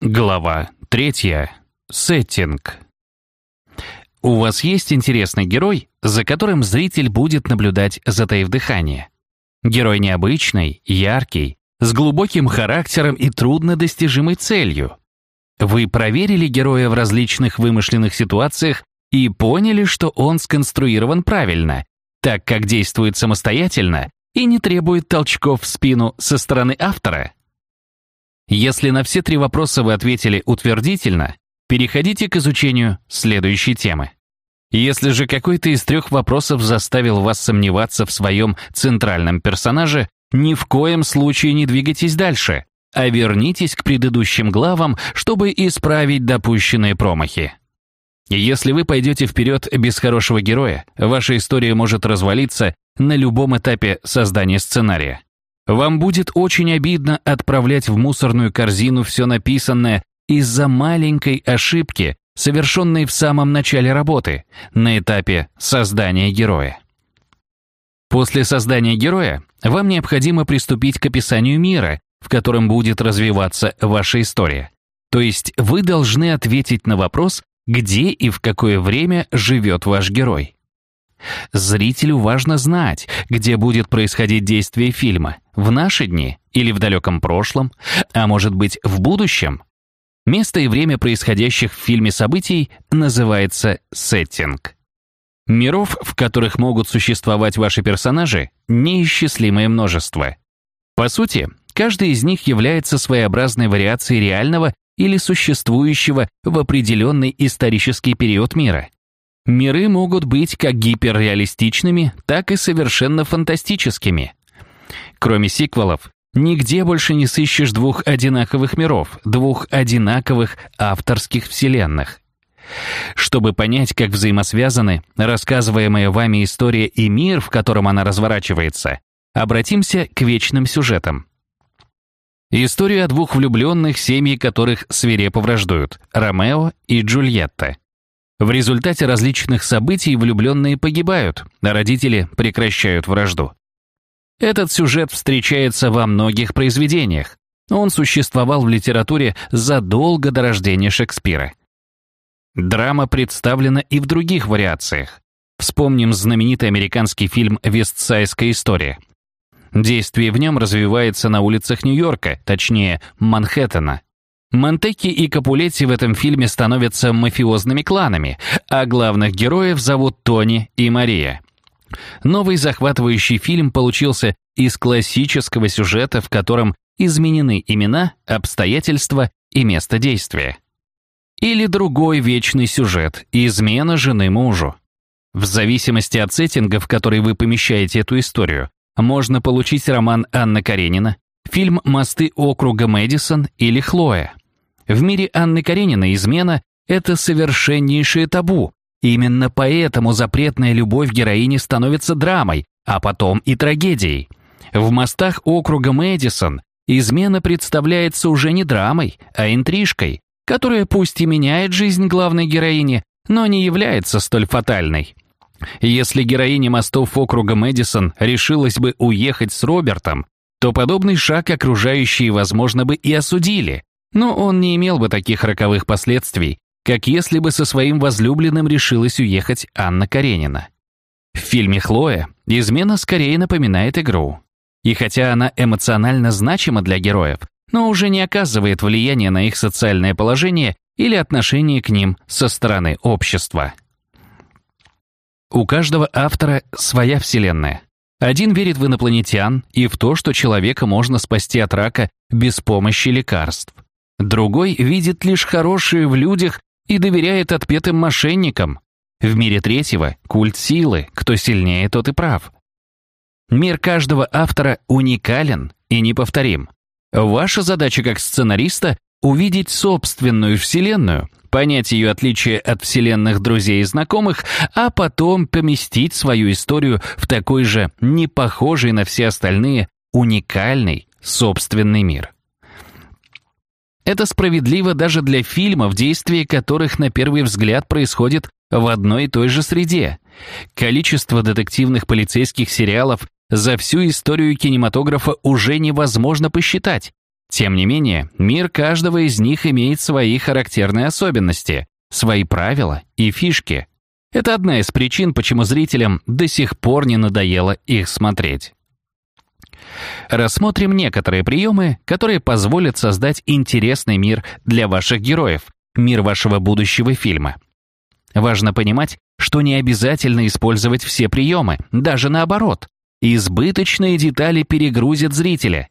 Глава третья. Сеттинг. У вас есть интересный герой, за которым зритель будет наблюдать, затаив дыхание. Герой необычный, яркий, с глубоким характером и труднодостижимой целью. Вы проверили героя в различных вымышленных ситуациях и поняли, что он сконструирован правильно, так как действует самостоятельно и не требует толчков в спину со стороны автора. Если на все три вопроса вы ответили утвердительно, переходите к изучению следующей темы. Если же какой-то из трех вопросов заставил вас сомневаться в своем центральном персонаже, ни в коем случае не двигайтесь дальше, а вернитесь к предыдущим главам, чтобы исправить допущенные промахи. Если вы пойдете вперед без хорошего героя, ваша история может развалиться на любом этапе создания сценария. Вам будет очень обидно отправлять в мусорную корзину все написанное из-за маленькой ошибки, совершенной в самом начале работы, на этапе создания героя. После создания героя вам необходимо приступить к описанию мира, в котором будет развиваться ваша история. То есть вы должны ответить на вопрос, где и в какое время живет ваш герой. Зрителю важно знать, где будет происходить действие фильма, в наши дни или в далеком прошлом, а может быть в будущем. Место и время происходящих в фильме событий называется сеттинг. Миров, в которых могут существовать ваши персонажи, неисчислимое множество. По сути, каждый из них является своеобразной вариацией реального или существующего в определенный исторический период мира. Миры могут быть как гиперреалистичными, так и совершенно фантастическими. Кроме сиквелов, нигде больше не сыщешь двух одинаковых миров, двух одинаковых авторских вселенных. Чтобы понять, как взаимосвязаны рассказываемая вами история и мир, в котором она разворачивается, обратимся к вечным сюжетам. История о двух влюбленных, семьи которых свирепо враждуют – Ромео и Джульетта. В результате различных событий влюбленные погибают, а родители прекращают вражду. Этот сюжет встречается во многих произведениях. Он существовал в литературе задолго до рождения Шекспира. Драма представлена и в других вариациях. Вспомним знаменитый американский фильм «Вестсайская история». Действие в нем развивается на улицах Нью-Йорка, точнее, Манхэттена. Монтекки и Капулетти в этом фильме становятся мафиозными кланами, а главных героев зовут Тони и Мария. Новый захватывающий фильм получился из классического сюжета, в котором изменены имена, обстоятельства и место действия. Или другой вечный сюжет – измена жены мужу. В зависимости от сеттинга, в который вы помещаете эту историю, можно получить роман Анна Каренина, фильм «Мосты округа Мэдисон» или «Хлоя». В мире Анны Карениной измена – это совершеннейшее табу. Именно поэтому запретная любовь героини становится драмой, а потом и трагедией. В «Мостах округа Мэдисон» измена представляется уже не драмой, а интрижкой, которая пусть и меняет жизнь главной героини, но не является столь фатальной. Если героиня мостов округа Мэдисон решилась бы уехать с Робертом, то подобный шаг окружающие, возможно, бы и осудили, но он не имел бы таких роковых последствий, как если бы со своим возлюбленным решилась уехать Анна Каренина. В фильме «Хлоя» измена скорее напоминает игру. И хотя она эмоционально значима для героев, но уже не оказывает влияния на их социальное положение или отношение к ним со стороны общества. У каждого автора своя вселенная. Один верит в инопланетян и в то, что человека можно спасти от рака без помощи лекарств. Другой видит лишь хорошее в людях и доверяет отпетым мошенникам. В мире третьего – культ силы, кто сильнее, тот и прав. Мир каждого автора уникален и неповторим. Ваша задача как сценариста – увидеть собственную вселенную, понять ее отличие от вселенных друзей и знакомых, а потом поместить свою историю в такой же, не похожий на все остальные, уникальный собственный мир. Это справедливо даже для фильмов, действие которых на первый взгляд происходит в одной и той же среде. Количество детективных полицейских сериалов за всю историю кинематографа уже невозможно посчитать. Тем не менее, мир каждого из них имеет свои характерные особенности, свои правила и фишки. Это одна из причин, почему зрителям до сих пор не надоело их смотреть. Рассмотрим некоторые приемы, которые позволят создать интересный мир для ваших героев, мир вашего будущего фильма. Важно понимать, что не обязательно использовать все приемы, даже наоборот. Избыточные детали перегрузят зрителя.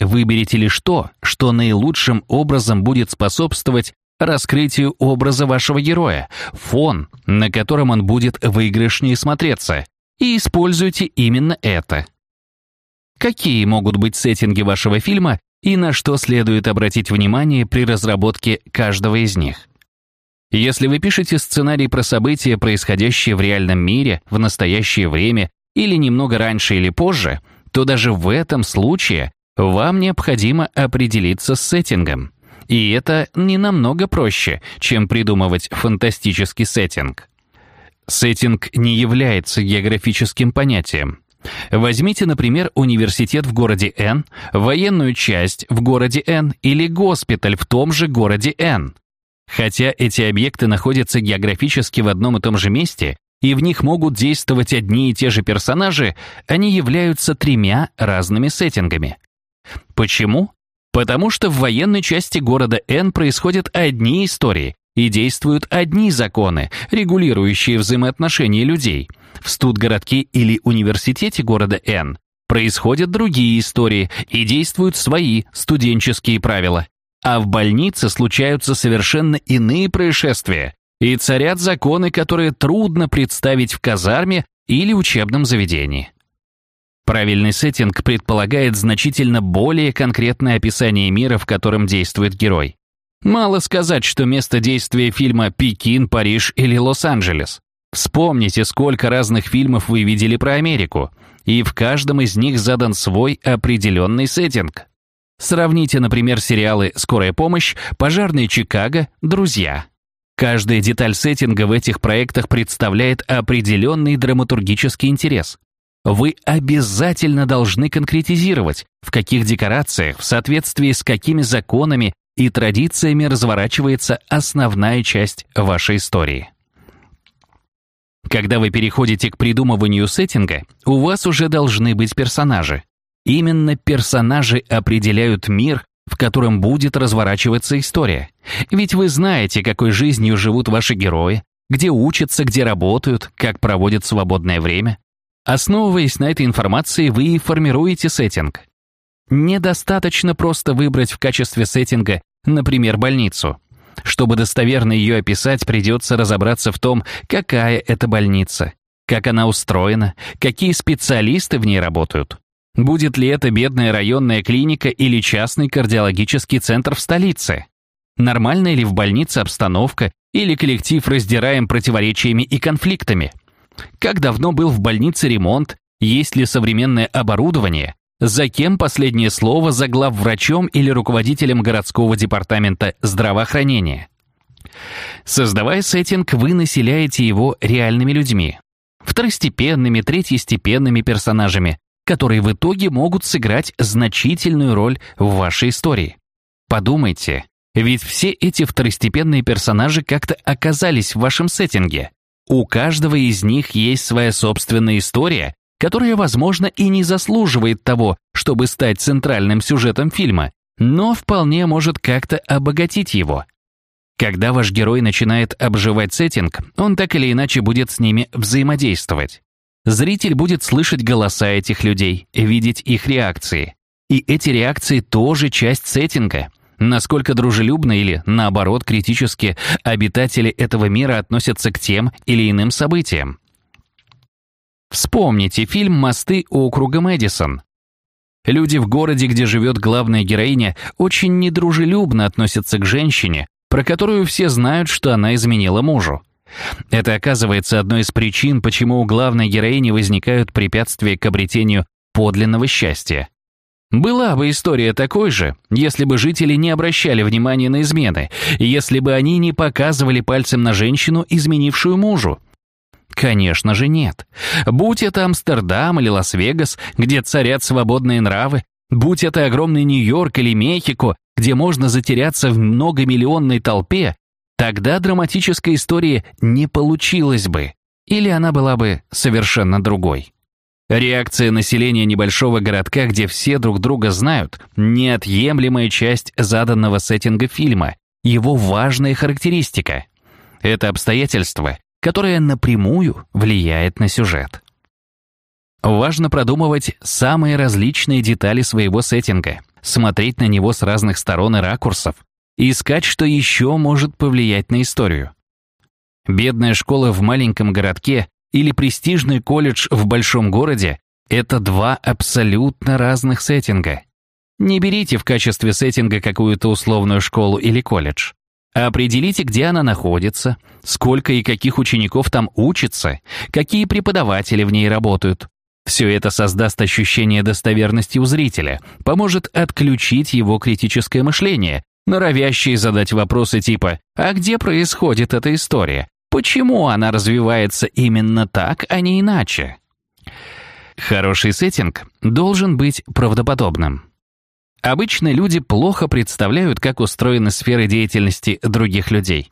Выберите лишь то, что наилучшим образом будет способствовать раскрытию образа вашего героя, фон, на котором он будет выигрышнее смотреться, и используйте именно это. Какие могут быть сеттинги вашего фильма и на что следует обратить внимание при разработке каждого из них? Если вы пишете сценарий про события, происходящие в реальном мире, в настоящее время или немного раньше или позже, то даже в этом случае вам необходимо определиться с сеттингом. И это не намного проще, чем придумывать фантастический сеттинг. Сеттинг не является географическим понятием. Возьмите, например, университет в городе Н, военную часть в городе Н или госпиталь в том же городе Н. Хотя эти объекты находятся географически в одном и том же месте, и в них могут действовать одни и те же персонажи, они являются тремя разными сеттингами. Почему? Потому что в военной части города Н происходят одни истории и действуют одни законы, регулирующие взаимоотношения людей. В студгородке или университете города Н происходят другие истории и действуют свои студенческие правила. А в больнице случаются совершенно иные происшествия, и царят законы, которые трудно представить в казарме или учебном заведении. Правильный сеттинг предполагает значительно более конкретное описание мира, в котором действует герой. Мало сказать, что место действия фильма Пекин, Париж или Лос-Анджелес. Вспомните, сколько разных фильмов вы видели про Америку, и в каждом из них задан свой определенный сеттинг. Сравните, например, сериалы «Скорая помощь», «Пожарные Чикаго», «Друзья». Каждая деталь сеттинга в этих проектах представляет определенный драматургический интерес. Вы обязательно должны конкретизировать, в каких декорациях, в соответствии с какими законами и традициями разворачивается основная часть вашей истории. Когда вы переходите к придумыванию сеттинга, у вас уже должны быть персонажи. Именно персонажи определяют мир, в котором будет разворачиваться история. Ведь вы знаете, какой жизнью живут ваши герои, где учатся, где работают, как проводят свободное время. Основываясь на этой информации, вы формируете сеттинг. Недостаточно просто выбрать в качестве сеттинга, например, больницу. Чтобы достоверно ее описать, придется разобраться в том, какая это больница, как она устроена, какие специалисты в ней работают. Будет ли это бедная районная клиника или частный кардиологический центр в столице? Нормальная ли в больнице обстановка или коллектив раздираем противоречиями и конфликтами? Как давно был в больнице ремонт? Есть ли современное оборудование? За кем последнее слово за главврачом или руководителем городского департамента здравоохранения? Создавая сеттинг, вы населяете его реальными людьми. Второстепенными, третьестепенными персонажами, которые в итоге могут сыграть значительную роль в вашей истории. Подумайте, ведь все эти второстепенные персонажи как-то оказались в вашем сеттинге. У каждого из них есть своя собственная история, которая, возможно, и не заслуживает того, чтобы стать центральным сюжетом фильма, но вполне может как-то обогатить его. Когда ваш герой начинает обживать сеттинг, он так или иначе будет с ними взаимодействовать. Зритель будет слышать голоса этих людей, видеть их реакции. И эти реакции тоже часть сеттинга. Насколько дружелюбно или, наоборот, критически обитатели этого мира относятся к тем или иным событиям. Вспомните фильм «Мосты округа Мэдисон». Люди в городе, где живет главная героиня, очень недружелюбно относятся к женщине, про которую все знают, что она изменила мужу. Это оказывается одной из причин, почему у главной героини возникают препятствия к обретению подлинного счастья. Была бы история такой же, если бы жители не обращали внимания на измены, если бы они не показывали пальцем на женщину, изменившую мужу. Конечно же нет. Будь это Амстердам или Лас-Вегас, где царят свободные нравы, Будь это огромный Нью-Йорк или Мехико, где можно затеряться в многомиллионной толпе, тогда драматическая история не получилась бы, или она была бы совершенно другой. Реакция населения небольшого городка, где все друг друга знают, неотъемлемая часть заданного сеттинга фильма, его важная характеристика. Это обстоятельство, которое напрямую влияет на сюжет. Важно продумывать самые различные детали своего сеттинга, смотреть на него с разных сторон и ракурсов, и искать, что еще может повлиять на историю. Бедная школа в маленьком городке или престижный колледж в большом городе — это два абсолютно разных сеттинга. Не берите в качестве сеттинга какую-то условную школу или колледж. Определите, где она находится, сколько и каких учеников там учатся, какие преподаватели в ней работают. Все это создаст ощущение достоверности у зрителя, поможет отключить его критическое мышление, норовящее задать вопросы типа «А где происходит эта история? Почему она развивается именно так, а не иначе?» Хороший сеттинг должен быть правдоподобным. Обычно люди плохо представляют, как устроены сферы деятельности других людей.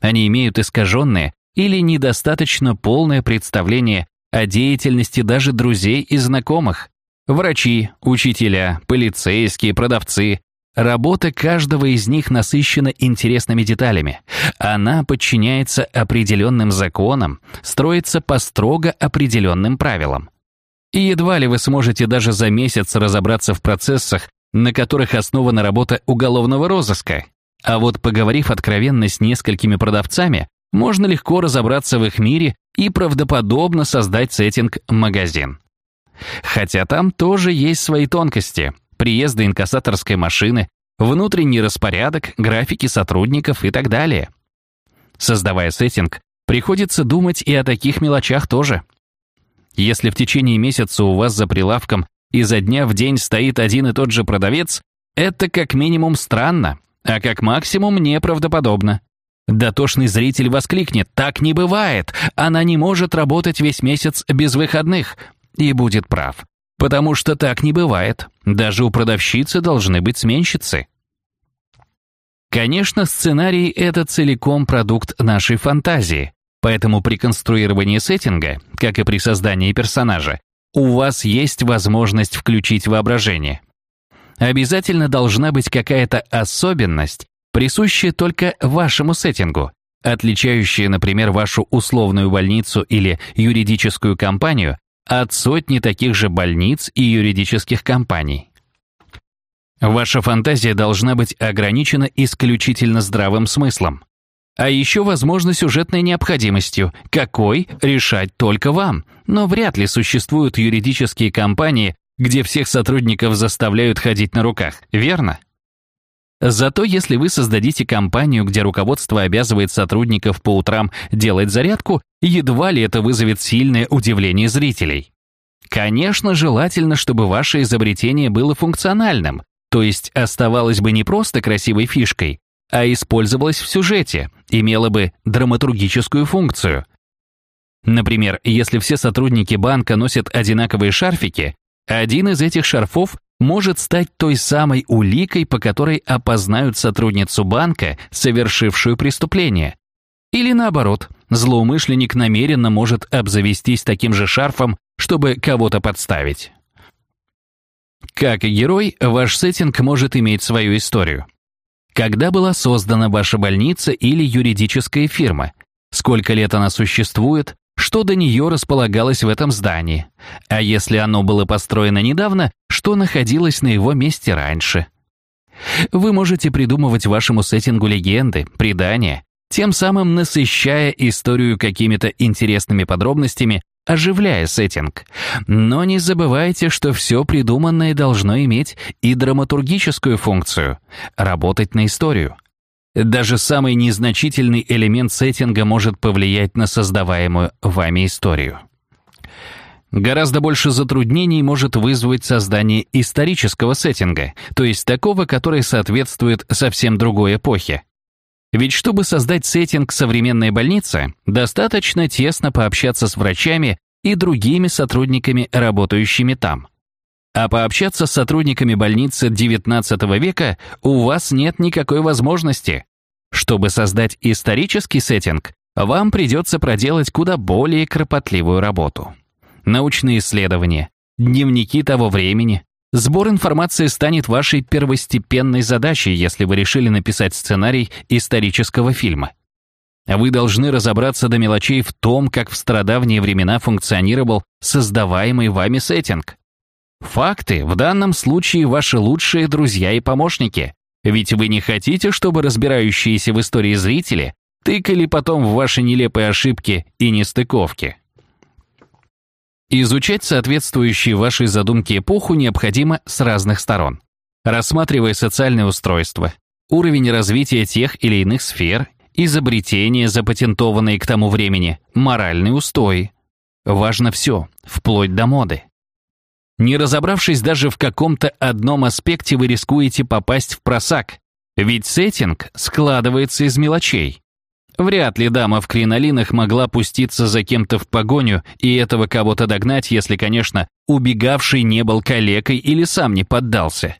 Они имеют искаженное или недостаточно полное представление о деятельности даже друзей и знакомых. Врачи, учителя, полицейские, продавцы. Работа каждого из них насыщена интересными деталями. Она подчиняется определенным законам, строится по строго определенным правилам. И едва ли вы сможете даже за месяц разобраться в процессах, на которых основана работа уголовного розыска. А вот поговорив откровенно с несколькими продавцами, можно легко разобраться в их мире и правдоподобно создать сеттинг-магазин. Хотя там тоже есть свои тонкости. Приезды инкассаторской машины, внутренний распорядок, графики сотрудников и так далее. Создавая сеттинг, приходится думать и о таких мелочах тоже. Если в течение месяца у вас за прилавком изо дня в день стоит один и тот же продавец, это как минимум странно, а как максимум неправдоподобно. Дотошный зритель воскликнет «Так не бывает! Она не может работать весь месяц без выходных!» И будет прав. Потому что так не бывает. Даже у продавщицы должны быть сменщицы. Конечно, сценарий — это целиком продукт нашей фантазии, поэтому при конструировании сеттинга, как и при создании персонажа, у вас есть возможность включить воображение. Обязательно должна быть какая-то особенность, присущие только вашему сеттингу, отличающие, например, вашу условную больницу или юридическую компанию от сотни таких же больниц и юридических компаний. Ваша фантазия должна быть ограничена исключительно здравым смыслом. А еще, возможно, сюжетной необходимостью, какой решать только вам. Но вряд ли существуют юридические компании, где всех сотрудников заставляют ходить на руках, верно? Зато если вы создадите компанию, где руководство обязывает сотрудников по утрам делать зарядку, едва ли это вызовет сильное удивление зрителей. Конечно, желательно, чтобы ваше изобретение было функциональным, то есть оставалось бы не просто красивой фишкой, а использовалось в сюжете, имело бы драматургическую функцию. Например, если все сотрудники банка носят одинаковые шарфики, один из этих шарфов может стать той самой уликой, по которой опознают сотрудницу банка, совершившую преступление. Или наоборот, злоумышленник намеренно может обзавестись таким же шарфом, чтобы кого-то подставить. Как и герой, ваш сеттинг может иметь свою историю. Когда была создана ваша больница или юридическая фирма? Сколько лет она существует? что до нее располагалось в этом здании, а если оно было построено недавно, что находилось на его месте раньше. Вы можете придумывать вашему сеттингу легенды, предания, тем самым насыщая историю какими-то интересными подробностями, оживляя сеттинг. Но не забывайте, что все придуманное должно иметь и драматургическую функцию — работать на историю. Даже самый незначительный элемент сеттинга может повлиять на создаваемую вами историю. Гораздо больше затруднений может вызвать создание исторического сеттинга, то есть такого, который соответствует совсем другой эпохе. Ведь чтобы создать сеттинг современной больницы, достаточно тесно пообщаться с врачами и другими сотрудниками, работающими там. А пообщаться с сотрудниками больницы XIX века у вас нет никакой возможности. Чтобы создать исторический сеттинг, вам придется проделать куда более кропотливую работу. Научные исследования, дневники того времени, сбор информации станет вашей первостепенной задачей, если вы решили написать сценарий исторического фильма. Вы должны разобраться до мелочей в том, как в стародавние времена функционировал создаваемый вами сеттинг. Факты в данном случае ваши лучшие друзья и помощники, ведь вы не хотите, чтобы разбирающиеся в истории зрители тыкали потом в ваши нелепые ошибки и нестыковки. Изучать соответствующие вашей задумке эпоху необходимо с разных сторон. Рассматривая социальное устройство, уровень развития тех или иных сфер изобретения, запатентованные к тому времени, моральный устой. Важно все, вплоть до моды. Не разобравшись даже в каком-то одном аспекте, вы рискуете попасть в просак, ведь сеттинг складывается из мелочей. Вряд ли дама в кринолинах могла пуститься за кем-то в погоню и этого кого-то догнать, если, конечно, убегавший не был калекой или сам не поддался.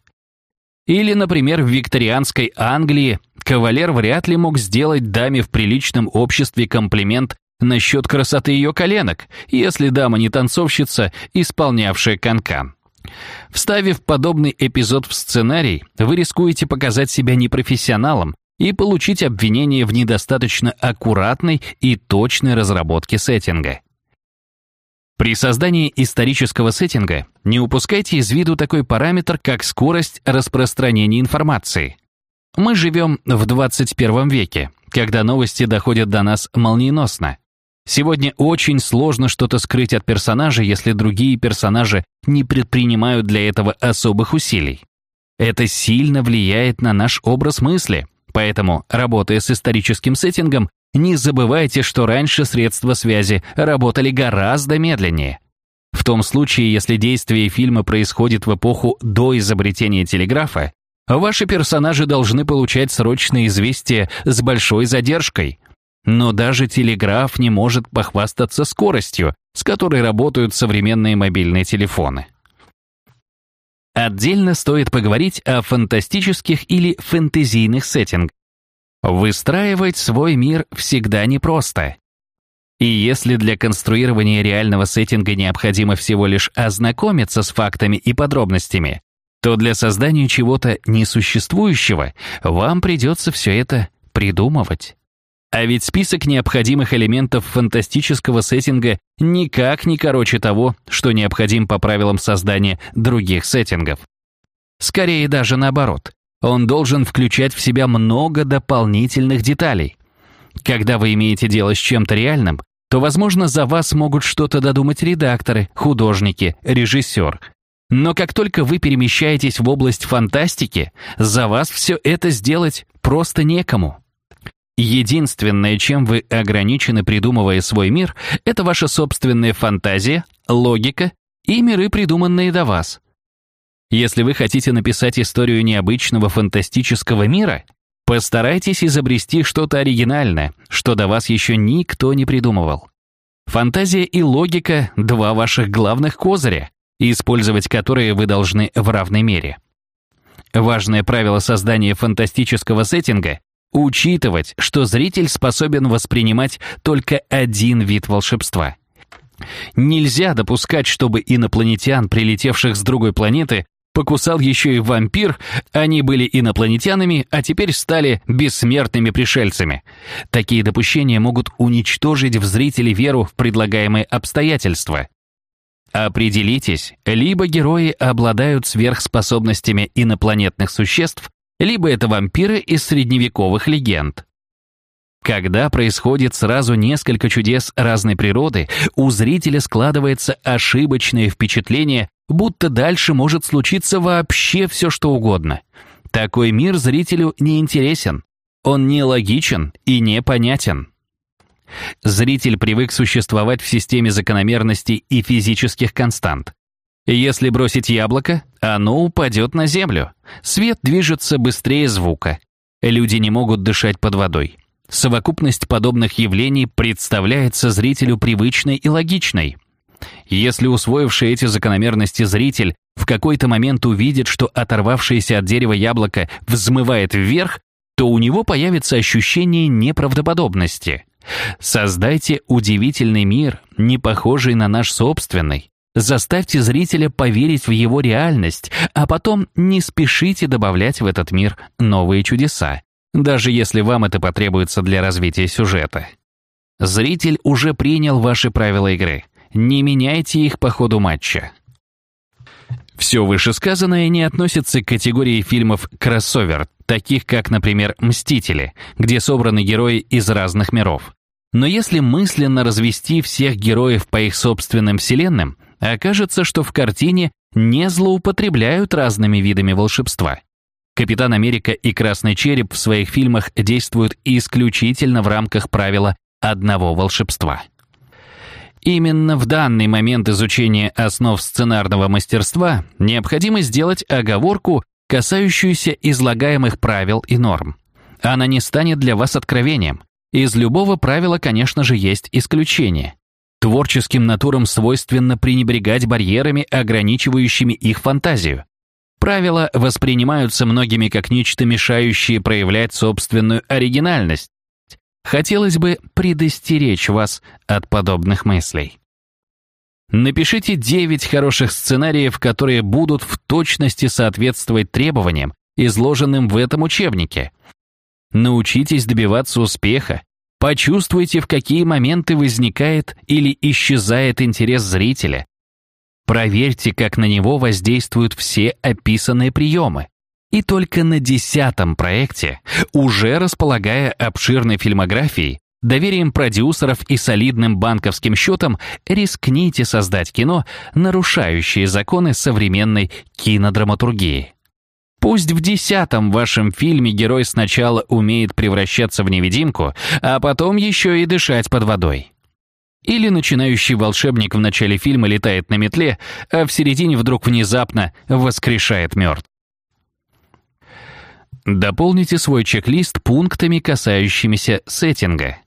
Или, например, в викторианской Англии кавалер вряд ли мог сделать даме в приличном обществе комплимент насчет красоты ее коленок, если дама не танцовщица, исполнявшая канкан. Вставив подобный эпизод в сценарий, вы рискуете показать себя непрофессионалом и получить обвинение в недостаточно аккуратной и точной разработке сеттинга. При создании исторического сеттинга не упускайте из виду такой параметр, как скорость распространения информации. Мы живем в 21 веке, когда новости доходят до нас молниеносно. Сегодня очень сложно что-то скрыть от персонажа, если другие персонажи не предпринимают для этого особых усилий. Это сильно влияет на наш образ мысли, поэтому, работая с историческим сеттингом, не забывайте, что раньше средства связи работали гораздо медленнее. В том случае, если действие фильма происходит в эпоху до изобретения телеграфа, ваши персонажи должны получать срочные известия с большой задержкой. Но даже телеграф не может похвастаться скоростью, с которой работают современные мобильные телефоны. Отдельно стоит поговорить о фантастических или фэнтезийных сеттингах. Выстраивать свой мир всегда непросто. И если для конструирования реального сеттинга необходимо всего лишь ознакомиться с фактами и подробностями, то для создания чего-то несуществующего вам придется все это придумывать. А ведь список необходимых элементов фантастического сеттинга никак не короче того, что необходим по правилам создания других сеттингов. Скорее даже наоборот. Он должен включать в себя много дополнительных деталей. Когда вы имеете дело с чем-то реальным, то, возможно, за вас могут что-то додумать редакторы, художники, режиссер. Но как только вы перемещаетесь в область фантастики, за вас все это сделать просто некому. Единственное, чем вы ограничены, придумывая свой мир, это ваша собственная фантазия, логика и миры, придуманные до вас. Если вы хотите написать историю необычного фантастического мира, постарайтесь изобрести что-то оригинальное, что до вас еще никто не придумывал. Фантазия и логика — два ваших главных козыря, использовать которые вы должны в равной мере. Важное правило создания фантастического сеттинга — учитывать, что зритель способен воспринимать только один вид волшебства. Нельзя допускать, чтобы инопланетян, прилетевших с другой планеты, покусал еще и вампир, они были инопланетянами, а теперь стали бессмертными пришельцами. Такие допущения могут уничтожить в зрителе веру в предлагаемые обстоятельства. Определитесь, либо герои обладают сверхспособностями инопланетных существ, либо это вампиры из средневековых легенд. Когда происходит сразу несколько чудес разной природы, у зрителя складывается ошибочное впечатление, будто дальше может случиться вообще все, что угодно. Такой мир зрителю не интересен. Он не логичен и непонятен. Зритель привык существовать в системе закономерностей и физических констант. Если бросить яблоко, оно упадет на землю. Свет движется быстрее звука. Люди не могут дышать под водой. Совокупность подобных явлений представляется зрителю привычной и логичной. Если усвоивший эти закономерности зритель в какой-то момент увидит, что оторвавшееся от дерева яблоко взмывает вверх, то у него появится ощущение неправдоподобности. Создайте удивительный мир, не похожий на наш собственный. Заставьте зрителя поверить в его реальность, а потом не спешите добавлять в этот мир новые чудеса, даже если вам это потребуется для развития сюжета. Зритель уже принял ваши правила игры. Не меняйте их по ходу матча. Все вышесказанное не относится к категории фильмов «кроссовер», таких как, например, «Мстители», где собраны герои из разных миров. Но если мысленно развести всех героев по их собственным вселенным, окажется, что в картине не злоупотребляют разными видами волшебства. Капитан Америка и Красный Череп в своих фильмах действуют исключительно в рамках правила одного волшебства. Именно в данный момент изучения основ сценарного мастерства необходимо сделать оговорку, касающуюся излагаемых правил и норм. Она не станет для вас откровением. Из любого правила, конечно же, есть исключение. Творческим натурам свойственно пренебрегать барьерами, ограничивающими их фантазию. Правила воспринимаются многими как нечто мешающее проявлять собственную оригинальность. Хотелось бы предостеречь вас от подобных мыслей. Напишите 9 хороших сценариев, которые будут в точности соответствовать требованиям, изложенным в этом учебнике. Научитесь добиваться успеха, Почувствуйте, в какие моменты возникает или исчезает интерес зрителя. Проверьте, как на него воздействуют все описанные приемы. И только на десятом проекте, уже располагая обширной фильмографией, доверием продюсеров и солидным банковским счетом, рискните создать кино, нарушающее законы современной кинодраматургии. Пусть в десятом вашем фильме герой сначала умеет превращаться в невидимку, а потом еще и дышать под водой. Или начинающий волшебник в начале фильма летает на метле, а в середине вдруг внезапно воскрешает мертв. Дополните свой чек-лист пунктами, касающимися сеттинга.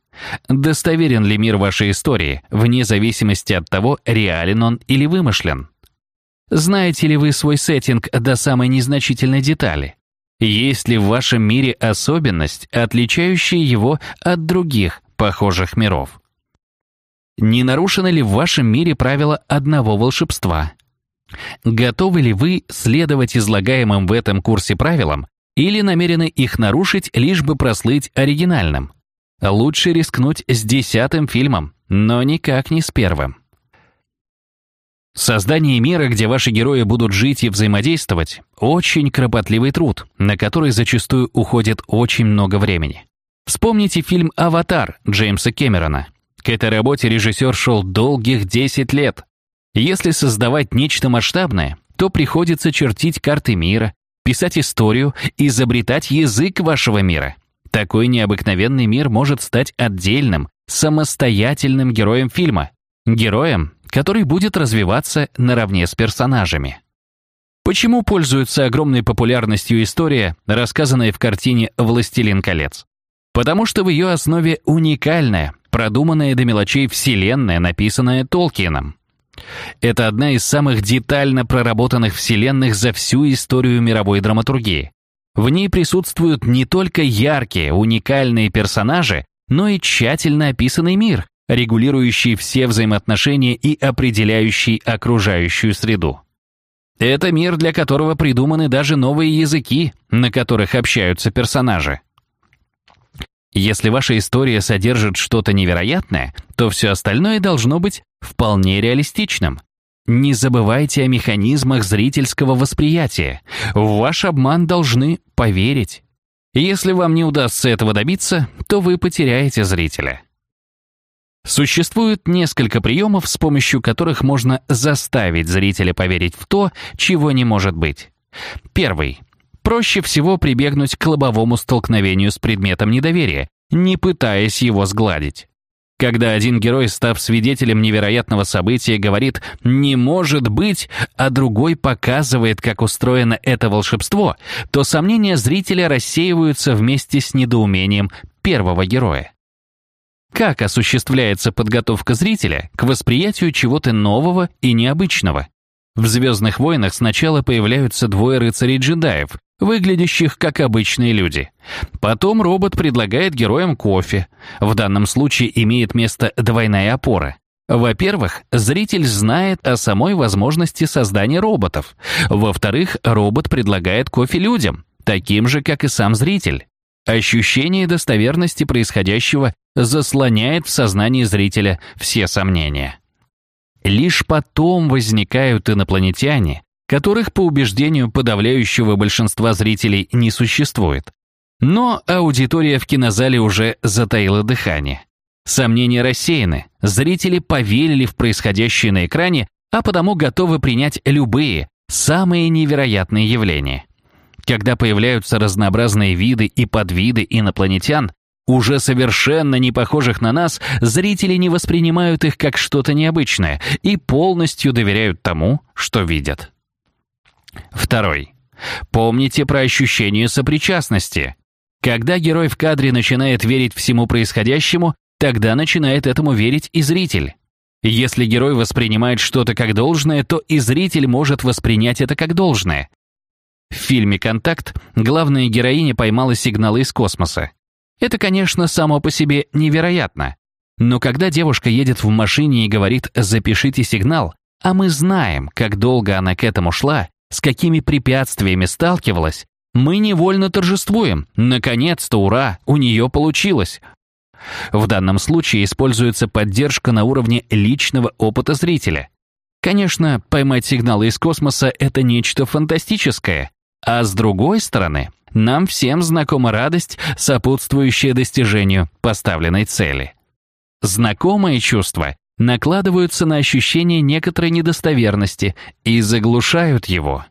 Достоверен ли мир вашей истории, вне зависимости от того, реален он или вымышлен. Знаете ли вы свой сеттинг до самой незначительной детали? Есть ли в вашем мире особенность, отличающая его от других похожих миров? Не нарушено ли в вашем мире правило одного волшебства? Готовы ли вы следовать излагаемым в этом курсе правилам или намерены их нарушить, лишь бы прослыть оригинальным? Лучше рискнуть с десятым фильмом, но никак не с первым. Создание мира, где ваши герои будут жить и взаимодействовать, очень кропотливый труд, на который зачастую уходит очень много времени. Вспомните фильм «Аватар» Джеймса Кэмерона. К этой работе режиссер шел долгих 10 лет. Если создавать нечто масштабное, то приходится чертить карты мира, писать историю, изобретать язык вашего мира. Такой необыкновенный мир может стать отдельным, самостоятельным героем фильма. Героем, который будет развиваться наравне с персонажами. Почему пользуется огромной популярностью история, рассказанная в картине «Властелин колец»? Потому что в ее основе уникальная, продуманная до мелочей вселенная, написанная Толкиеном. Это одна из самых детально проработанных вселенных за всю историю мировой драматургии. В ней присутствуют не только яркие, уникальные персонажи, но и тщательно описанный мир, регулирующий все взаимоотношения и определяющий окружающую среду. Это мир, для которого придуманы даже новые языки, на которых общаются персонажи. Если ваша история содержит что-то невероятное, то все остальное должно быть вполне реалистичным. Не забывайте о механизмах зрительского восприятия. В ваш обман должны поверить. Если вам не удастся этого добиться, то вы потеряете зрителя. Существует несколько приемов, с помощью которых можно заставить зрителя поверить в то, чего не может быть. Первый. Проще всего прибегнуть к лобовому столкновению с предметом недоверия, не пытаясь его сгладить. Когда один герой, став свидетелем невероятного события, говорит «не может быть», а другой показывает, как устроено это волшебство, то сомнения зрителя рассеиваются вместе с недоумением первого героя. Как осуществляется подготовка зрителя к восприятию чего-то нового и необычного? В «Звездных войнах» сначала появляются двое рыцарей-джедаев, выглядящих как обычные люди. Потом робот предлагает героям кофе. В данном случае имеет место двойная опора. Во-первых, зритель знает о самой возможности создания роботов. Во-вторых, робот предлагает кофе людям, таким же, как и сам зритель. Ощущение достоверности происходящего заслоняет в сознании зрителя все сомнения. Лишь потом возникают инопланетяне, которых по убеждению подавляющего большинства зрителей не существует. Но аудитория в кинозале уже затаила дыхание. Сомнения рассеяны, зрители поверили в происходящее на экране, а потому готовы принять любые, самые невероятные явления. Когда появляются разнообразные виды и подвиды инопланетян, уже совершенно не похожих на нас, зрители не воспринимают их как что-то необычное и полностью доверяют тому, что видят. Второй. Помните про ощущение сопричастности. Когда герой в кадре начинает верить всему происходящему, тогда начинает этому верить и зритель. Если герой воспринимает что-то как должное, то и зритель может воспринять это как должное. В фильме «Контакт» главная героиня поймала сигналы из космоса. Это, конечно, само по себе невероятно. Но когда девушка едет в машине и говорит «запишите сигнал», а мы знаем, как долго она к этому шла, с какими препятствиями сталкивалась, мы невольно торжествуем. Наконец-то, ура, у нее получилось. В данном случае используется поддержка на уровне личного опыта зрителя. Конечно, поймать сигналы из космоса — это нечто фантастическое. А с другой стороны, нам всем знакома радость, сопутствующая достижению поставленной цели. Знакомые чувства накладываются на ощущение некоторой недостоверности и заглушают его.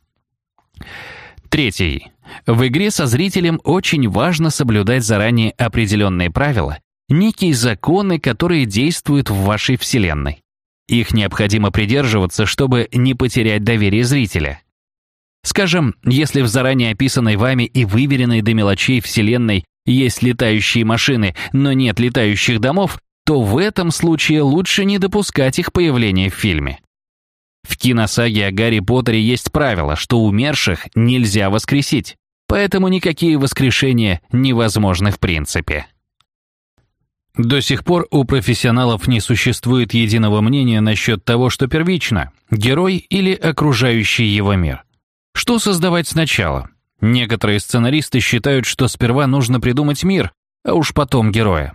Третий. В игре со зрителем очень важно соблюдать заранее определенные правила, некие законы, которые действуют в вашей вселенной. Их необходимо придерживаться, чтобы не потерять доверие зрителя. Скажем, если в заранее описанной вами и выверенной до мелочей вселенной есть летающие машины, но нет летающих домов, то в этом случае лучше не допускать их появления в фильме. В киносаге о Гарри Поттере есть правило, что умерших нельзя воскресить, поэтому никакие воскрешения невозможны в принципе. До сих пор у профессионалов не существует единого мнения насчет того, что первично – герой или окружающий его мир. Что создавать сначала? Некоторые сценаристы считают, что сперва нужно придумать мир, а уж потом героя.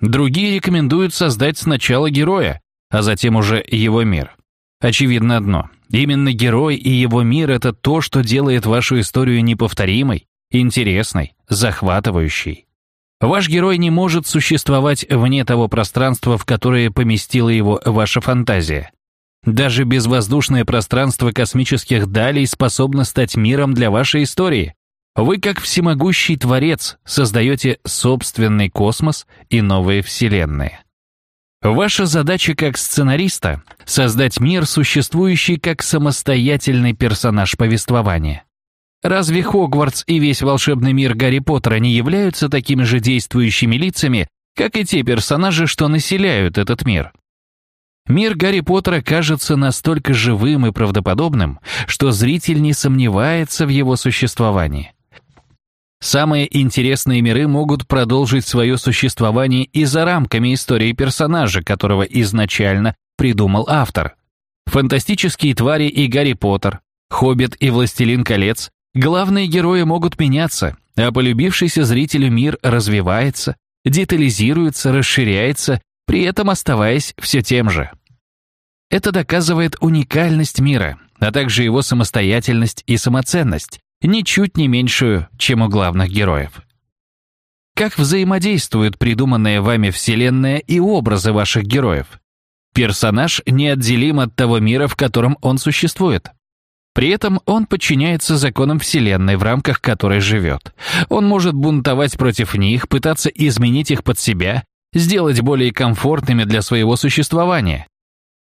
Другие рекомендуют создать сначала героя, а затем уже его мир. Очевидно одно. Именно герой и его мир — это то, что делает вашу историю неповторимой, интересной, захватывающей. Ваш герой не может существовать вне того пространства, в которое поместила его ваша фантазия. Даже безвоздушное пространство космических далей способно стать миром для вашей истории. Вы, как всемогущий творец, создаете собственный космос и новые вселенные. Ваша задача как сценариста — создать мир, существующий как самостоятельный персонаж повествования. Разве Хогвартс и весь волшебный мир Гарри Поттера не являются такими же действующими лицами, как и те персонажи, что населяют этот мир? Мир Гарри Поттера кажется настолько живым и правдоподобным, что зритель не сомневается в его существовании. Самые интересные миры могут продолжить свое существование и за рамками истории персонажа, которого изначально придумал автор. Фантастические твари и Гарри Поттер, Хоббит и Властелин колец, главные герои могут меняться, а полюбившийся зрителю мир развивается, детализируется, расширяется, при этом оставаясь все тем же. Это доказывает уникальность мира, а также его самостоятельность и самоценность, ничуть не меньшую, чем у главных героев. Как взаимодействуют придуманная вами вселенная и образы ваших героев? Персонаж неотделим от того мира, в котором он существует. При этом он подчиняется законам Вселенной, в рамках которой живет. Он может бунтовать против них, пытаться изменить их под себя, сделать более комфортными для своего существования.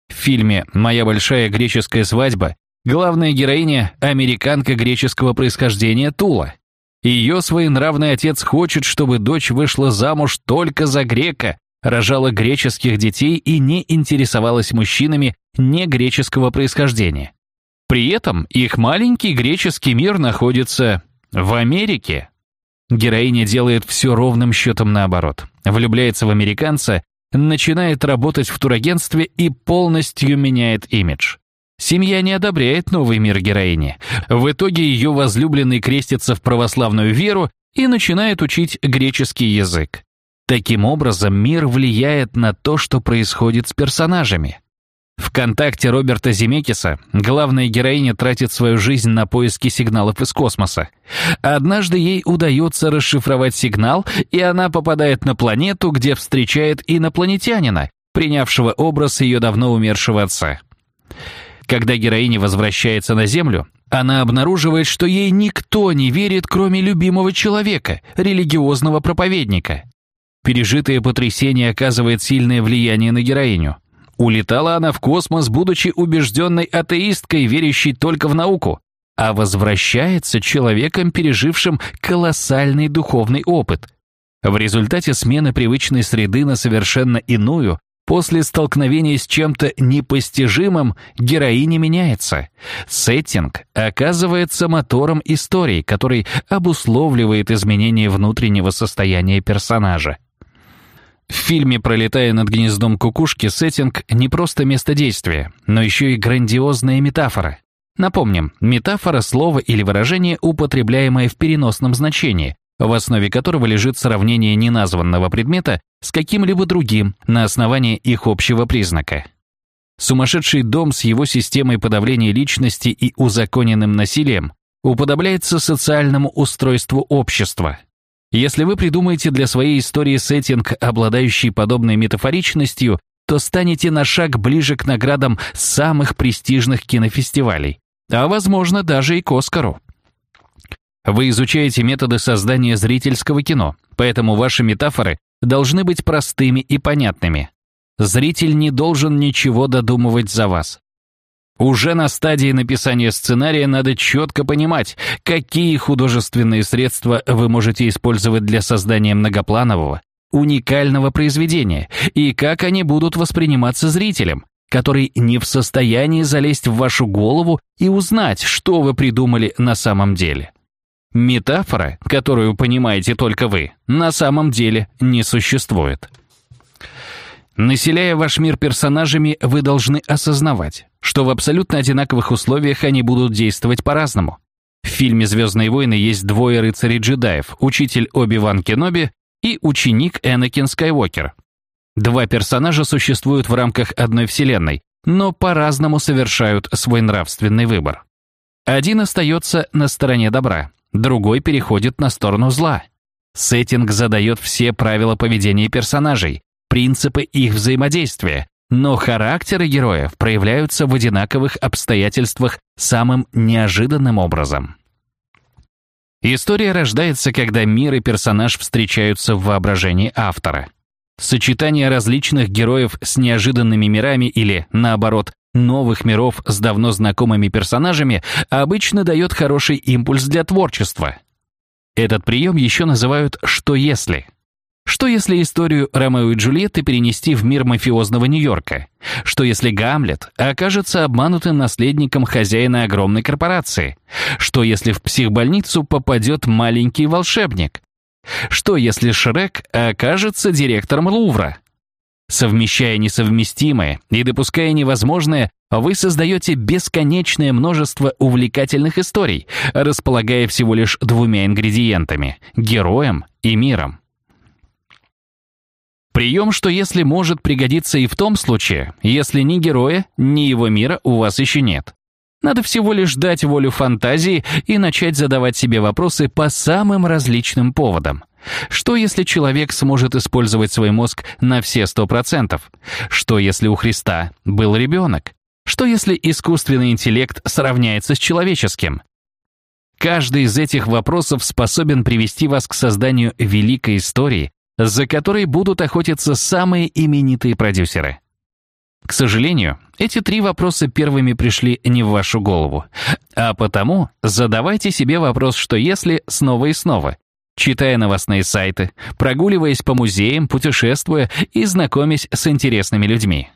В фильме «Моя большая греческая свадьба» Главная героиня – американка греческого происхождения Тула. Ее своенравный отец хочет, чтобы дочь вышла замуж только за грека, рожала греческих детей и не интересовалась мужчинами не греческого происхождения. При этом их маленький греческий мир находится в Америке. Героиня делает все ровным счетом наоборот. Влюбляется в американца, начинает работать в турагентстве и полностью меняет имидж. Семья не одобряет новый мир героини. В итоге ее возлюбленный крестится в православную веру и начинает учить греческий язык. Таким образом, мир влияет на то, что происходит с персонажами. В контакте Роберта Земекиса главная героиня тратит свою жизнь на поиски сигналов из космоса. Однажды ей удается расшифровать сигнал, и она попадает на планету, где встречает инопланетянина, принявшего образ ее давно умершего отца. Когда героиня возвращается на Землю, она обнаруживает, что ей никто не верит, кроме любимого человека, религиозного проповедника. Пережитое потрясение оказывает сильное влияние на героиню. Улетала она в космос, будучи убежденной атеисткой, верящей только в науку, а возвращается человеком, пережившим колоссальный духовный опыт. В результате смены привычной среды на совершенно иную, После столкновения с чем-то непостижимым героиня меняется. Сеттинг оказывается мотором истории, который обусловливает изменение внутреннего состояния персонажа. В фильме «Пролетая над гнездом кукушки» сеттинг не просто место действия, но еще и грандиозная метафора. Напомним, метафора – слово или выражение, употребляемое в переносном значении, в основе которого лежит сравнение неназванного предмета с каким-либо другим на основании их общего признака. Сумасшедший дом с его системой подавления личности и узаконенным насилием уподобляется социальному устройству общества. Если вы придумаете для своей истории сеттинг, обладающий подобной метафоричностью, то станете на шаг ближе к наградам самых престижных кинофестивалей, а возможно даже и к Оскару. Вы изучаете методы создания зрительского кино, поэтому ваши метафоры должны быть простыми и понятными. Зритель не должен ничего додумывать за вас. Уже на стадии написания сценария надо четко понимать, какие художественные средства вы можете использовать для создания многопланового, уникального произведения и как они будут восприниматься зрителем, который не в состоянии залезть в вашу голову и узнать, что вы придумали на самом деле. Метафора, которую понимаете только вы, на самом деле не существует. Населяя ваш мир персонажами, вы должны осознавать, что в абсолютно одинаковых условиях они будут действовать по-разному. В фильме «Звездные войны» есть двое рыцарей-джедаев, учитель Оби-Ван Кеноби и ученик Энакин Скайуокер. Два персонажа существуют в рамках одной вселенной, но по-разному совершают свой нравственный выбор. Один остается на стороне добра, другой переходит на сторону зла. Сеттинг задает все правила поведения персонажей, принципы их взаимодействия, но характеры героев проявляются в одинаковых обстоятельствах самым неожиданным образом. История рождается, когда мир и персонаж встречаются в воображении автора. Сочетание различных героев с неожиданными мирами или, наоборот, новых миров с давно знакомыми персонажами обычно дает хороший импульс для творчества. Этот прием еще называют «что если». Что если историю Ромео и Джульетты перенести в мир мафиозного Нью-Йорка? Что если Гамлет окажется обманутым наследником хозяина огромной корпорации? Что если в психбольницу попадет маленький волшебник? Что если Шрек окажется директором Лувра? Совмещая несовместимое и допуская невозможное, вы создаете бесконечное множество увлекательных историй, располагая всего лишь двумя ингредиентами – героем и миром. Прием, что если может пригодиться и в том случае, если ни героя, ни его мира у вас еще нет. Надо всего лишь дать волю фантазии и начать задавать себе вопросы по самым различным поводам. Что если человек сможет использовать свой мозг на все сто процентов? Что если у Христа был ребенок? Что если искусственный интеллект сравняется с человеческим? Каждый из этих вопросов способен привести вас к созданию великой истории, за которой будут охотиться самые именитые продюсеры. К сожалению, эти три вопроса первыми пришли не в вашу голову, а потому задавайте себе вопрос «что если» снова и снова, читая новостные сайты, прогуливаясь по музеям, путешествуя и знакомясь с интересными людьми.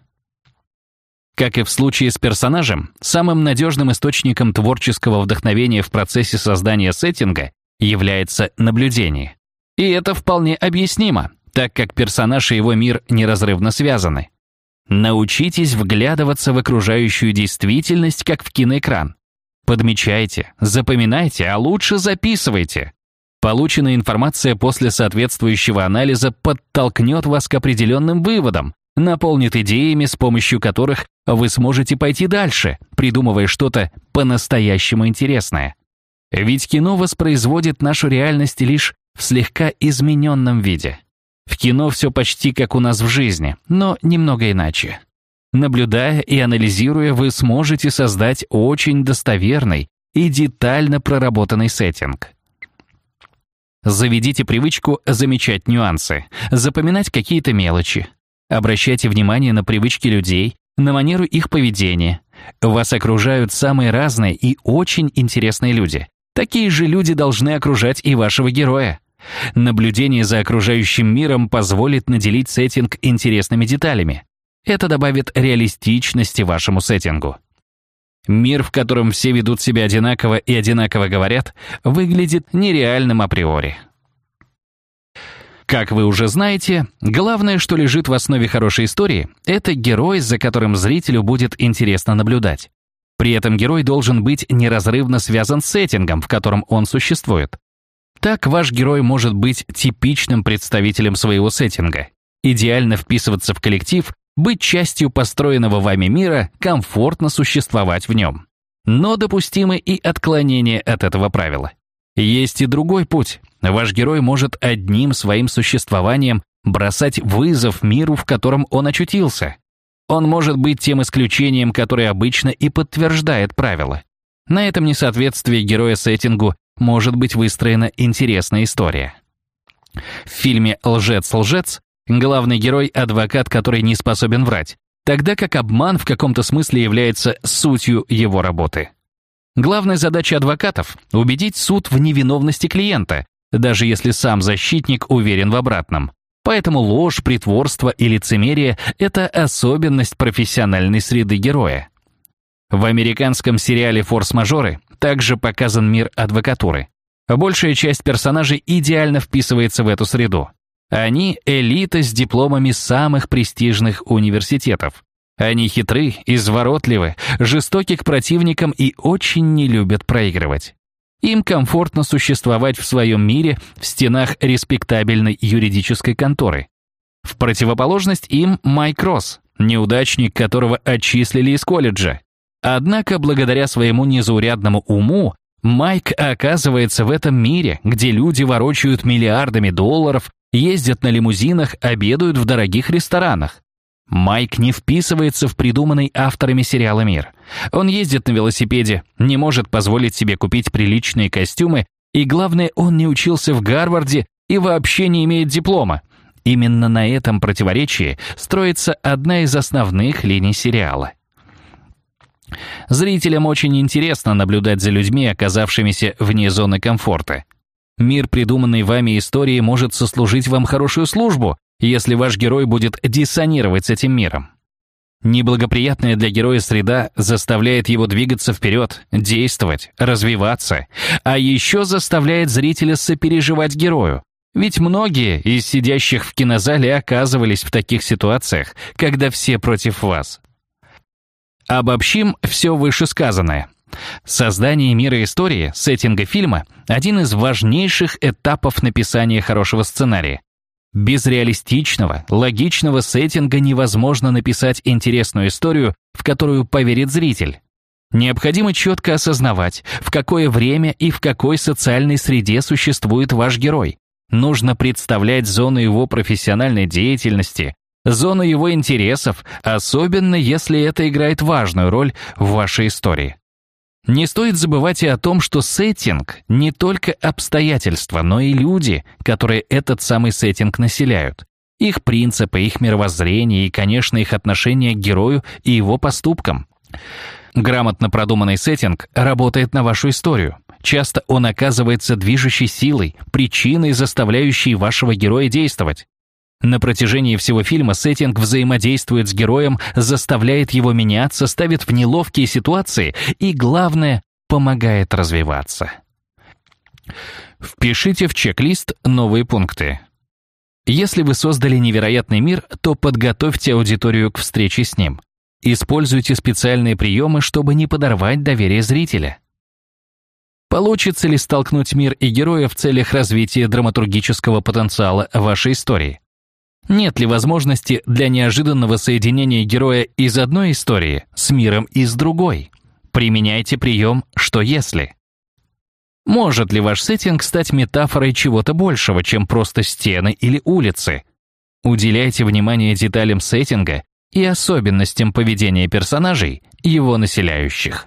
Как и в случае с персонажем, самым надежным источником творческого вдохновения в процессе создания сеттинга является наблюдение. И это вполне объяснимо, так как персонаж и его мир неразрывно связаны. Научитесь вглядываться в окружающую действительность, как в киноэкран. Подмечайте, запоминайте, а лучше записывайте. Полученная информация после соответствующего анализа подтолкнет вас к определенным выводам, наполнит идеями, с помощью которых вы сможете пойти дальше, придумывая что-то по-настоящему интересное. Ведь кино воспроизводит нашу реальность лишь в слегка измененном виде. В кино все почти как у нас в жизни, но немного иначе. Наблюдая и анализируя, вы сможете создать очень достоверный и детально проработанный сеттинг. Заведите привычку замечать нюансы, запоминать какие-то мелочи. Обращайте внимание на привычки людей, на манеру их поведения. Вас окружают самые разные и очень интересные люди. Такие же люди должны окружать и вашего героя. Наблюдение за окружающим миром позволит наделить сеттинг интересными деталями. Это добавит реалистичности вашему сеттингу. Мир, в котором все ведут себя одинаково и одинаково говорят, выглядит нереальным априори. Как вы уже знаете, главное, что лежит в основе хорошей истории, это герой, за которым зрителю будет интересно наблюдать. При этом герой должен быть неразрывно связан с сеттингом, в котором он существует. Так ваш герой может быть типичным представителем своего сеттинга, идеально вписываться в коллектив, быть частью построенного вами мира, комфортно существовать в нем. Но допустимы и отклонения от этого правила. Есть и другой путь. Ваш герой может одним своим существованием бросать вызов миру, в котором он очутился. Он может быть тем исключением, которое обычно и подтверждает правила. На этом несоответствии героя сеттингу может быть выстроена интересная история. В фильме «Лжец-лжец» главный герой – адвокат, который не способен врать, тогда как обман в каком-то смысле является сутью его работы. Главная задача адвокатов – убедить суд в невиновности клиента, даже если сам защитник уверен в обратном. Поэтому ложь, притворство и лицемерие – это особенность профессиональной среды героя. В американском сериале «Форс-мажоры» также показан мир адвокатуры. Большая часть персонажей идеально вписывается в эту среду. Они – элита с дипломами самых престижных университетов. Они хитры, изворотливы, жестоки к противникам и очень не любят проигрывать. Им комфортно существовать в своем мире в стенах респектабельной юридической конторы. В противоположность им Майк Росс, неудачник, которого отчислили из колледжа. Однако, благодаря своему незаурядному уму, Майк оказывается в этом мире, где люди ворочают миллиардами долларов, ездят на лимузинах, обедают в дорогих ресторанах. Майк не вписывается в придуманный авторами сериала мир. Он ездит на велосипеде, не может позволить себе купить приличные костюмы, и главное, он не учился в Гарварде и вообще не имеет диплома. Именно на этом противоречии строится одна из основных линий сериала. Зрителям очень интересно наблюдать за людьми, оказавшимися вне зоны комфорта. Мир придуманной вами истории может сослужить вам хорошую службу, если ваш герой будет диссонировать с этим миром. Неблагоприятная для героя среда заставляет его двигаться вперед, действовать, развиваться, а еще заставляет зрителя сопереживать герою. Ведь многие из сидящих в кинозале оказывались в таких ситуациях, когда все против вас. Обобщим все вышесказанное. Создание мира истории, сеттинга фильма – один из важнейших этапов написания хорошего сценария. Без реалистичного, логичного сеттинга невозможно написать интересную историю, в которую поверит зритель. Необходимо четко осознавать, в какое время и в какой социальной среде существует ваш герой. Нужно представлять зону его профессиональной деятельности, зону его интересов, особенно если это играет важную роль в вашей истории. Не стоит забывать и о том, что сеттинг — не только обстоятельства, но и люди, которые этот самый сеттинг населяют. Их принципы, их мировоззрение и, конечно, их отношение к герою и его поступкам. Грамотно продуманный сеттинг работает на вашу историю. Часто он оказывается движущей силой, причиной, заставляющей вашего героя действовать. На протяжении всего фильма сеттинг взаимодействует с героем, заставляет его меняться, ставит в неловкие ситуации и, главное, помогает развиваться. Впишите в чек-лист новые пункты. Если вы создали невероятный мир, то подготовьте аудиторию к встрече с ним. Используйте специальные приемы, чтобы не подорвать доверие зрителя. Получится ли столкнуть мир и героя в целях развития драматургического потенциала вашей истории? Нет ли возможности для неожиданного соединения героя из одной истории с миром из другой? Применяйте прием «что если». Может ли ваш сеттинг стать метафорой чего-то большего, чем просто стены или улицы? Уделяйте внимание деталям сеттинга и особенностям поведения персонажей, его населяющих.